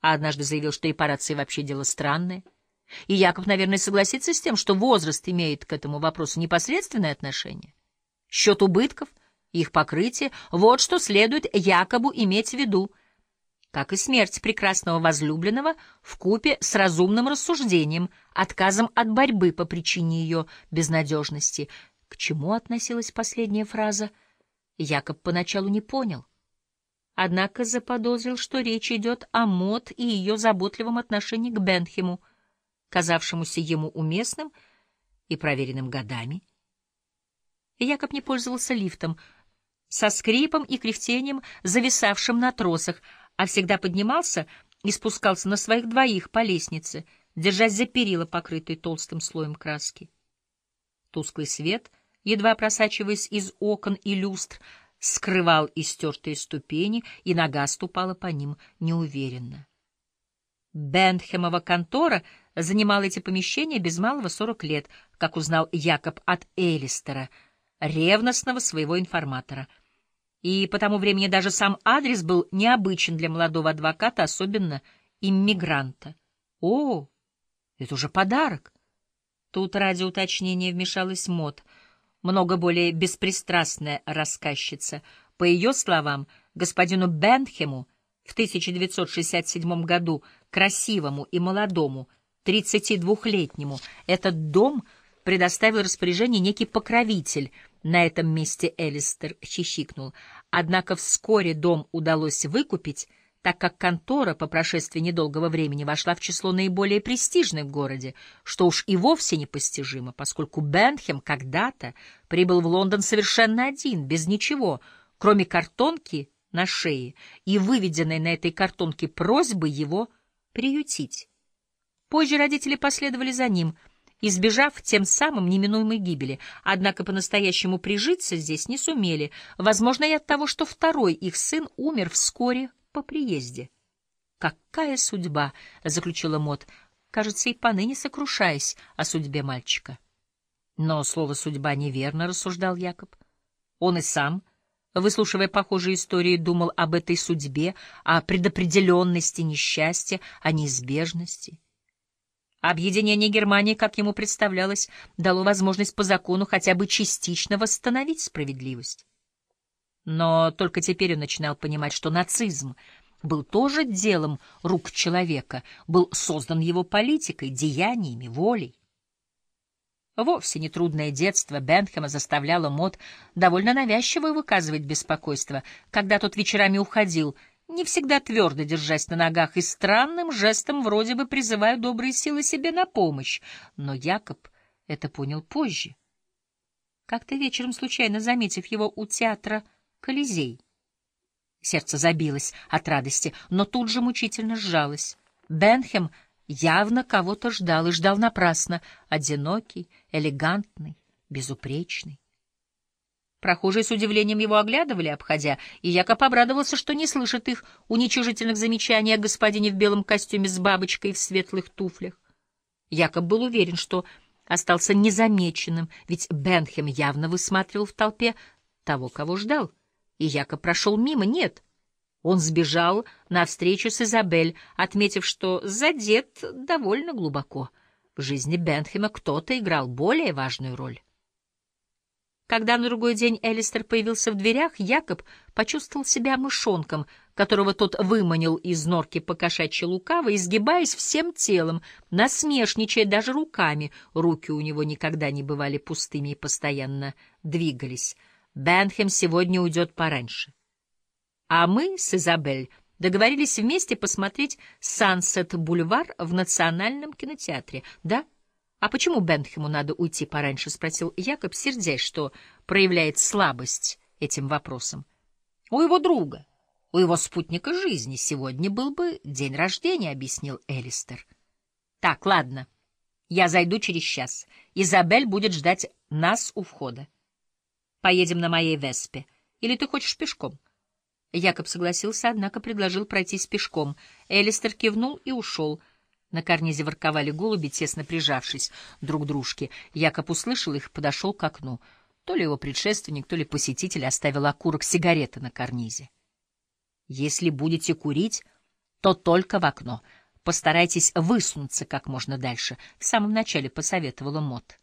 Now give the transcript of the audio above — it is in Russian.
а однажды заявил, что репарации вообще дело странное. И Яков, наверное, согласится с тем, что возраст имеет к этому вопросу непосредственное отношение. Счет убытков, их покрытие — вот что следует якобы иметь в виду, как и смерть прекрасного возлюбленного в купе с разумным рассуждением, отказом от борьбы по причине ее безнадежности. К чему относилась последняя фраза, Якоб поначалу не понял. Однако заподозрил, что речь идет о Мот и ее заботливом отношении к Бенхему, казавшемуся ему уместным и проверенным годами. Якоб не пользовался лифтом, со скрипом и кряхтением, зависавшим на тросах, а всегда поднимался и спускался на своих двоих по лестнице, держась за перила, покрытые толстым слоем краски. Тусклый свет, едва просачиваясь из окон и люстр, скрывал истертые ступени, и нога ступала по ним неуверенно. Бентхемова контора занимала эти помещения без малого сорок лет, как узнал Якоб от Элистера, ревностного своего информатора — и по тому времени даже сам адрес был необычен для молодого адвоката, особенно иммигранта. О, это уже подарок. Тут ради уточнения вмешалась Мот, много более беспристрастная рассказчица. По ее словам, господину Бенхему в 1967 году, красивому и молодому, 32-летнему, этот дом предоставил распоряжение некий покровитель — на этом месте Элистер хихикнул. Однако вскоре дом удалось выкупить, так как контора по прошествии недолгого времени вошла в число наиболее престижных в городе, что уж и вовсе непостижимо, поскольку Бенхем когда-то прибыл в Лондон совершенно один, без ничего, кроме картонки на шее и выведенной на этой картонке просьбы его приютить. Позже родители последовали за ним — избежав тем самым неминуемой гибели. Однако по-настоящему прижиться здесь не сумели, возможно, и от того, что второй их сын умер вскоре по приезде. «Какая судьба!» — заключила Мот, кажется, и поныне сокрушаясь о судьбе мальчика. Но слово «судьба» неверно, — рассуждал Якоб. Он и сам, выслушивая похожие истории, думал об этой судьбе, о предопределенности несчастья, о неизбежности — Объединение Германии, как ему представлялось, дало возможность по закону хотя бы частично восстановить справедливость. Но только теперь он начинал понимать, что нацизм был тоже делом рук человека, был создан его политикой, деяниями, волей. Вовсе нетрудное детство Бентхема заставляло Мот довольно навязчиво выказывать беспокойство, когда тот вечерами уходил — не всегда твердо держась на ногах и странным жестом вроде бы призывая добрые силы себе на помощь. Но Якоб это понял позже. Как-то вечером, случайно заметив его у театра «Колизей», сердце забилось от радости, но тут же мучительно сжалось. Бенхем явно кого-то ждал и ждал напрасно, одинокий, элегантный, безупречный. Прохожие с удивлением его оглядывали, обходя, и Якоб обрадовался, что не слышит их уничижительных замечаний о господине в белом костюме с бабочкой в светлых туфлях. Якоб был уверен, что остался незамеченным, ведь Бенхем явно высматривал в толпе того, кого ждал. И Якоб прошел мимо, нет. Он сбежал на встречу с Изабель, отметив, что задет довольно глубоко. В жизни Бенхема кто-то играл более важную роль. Когда на другой день Элистер появился в дверях, Якоб почувствовал себя мышонком, которого тот выманил из норки покошачьи лукаво, изгибаясь всем телом, насмешничая даже руками. Руки у него никогда не бывали пустыми и постоянно двигались. Бенхем сегодня уйдет пораньше. А мы с Изабель договорились вместе посмотреть «Сансет-бульвар» в Национальном кинотеатре. Да? — «А почему Бентхему надо уйти пораньше?» — спросил Якоб, сердясь, что проявляет слабость этим вопросом. «У его друга, у его спутника жизни сегодня был бы день рождения», — объяснил Элистер. «Так, ладно, я зайду через час. Изабель будет ждать нас у входа. Поедем на моей Веспе. Или ты хочешь пешком?» Якоб согласился, однако предложил пройтись пешком. Элистер кивнул и ушел — на карнизе ворковали голуби, тесно прижавшись друг к дружке. Якоб услышал их подошел к окну. То ли его предшественник, то ли посетитель оставил окурок сигареты на карнизе. «Если будете курить, то только в окно. Постарайтесь высунуться как можно дальше. В самом начале посоветовала Мот.